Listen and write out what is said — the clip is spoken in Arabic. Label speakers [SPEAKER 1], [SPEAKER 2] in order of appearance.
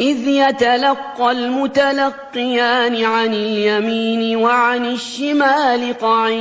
[SPEAKER 1] إِذْ يَتَلَقَّى الْمُتَلَقِّيَانِ عَنِ الْيَمِينِ وَعَنِ الشِّمَالِ قَعِيدٌ.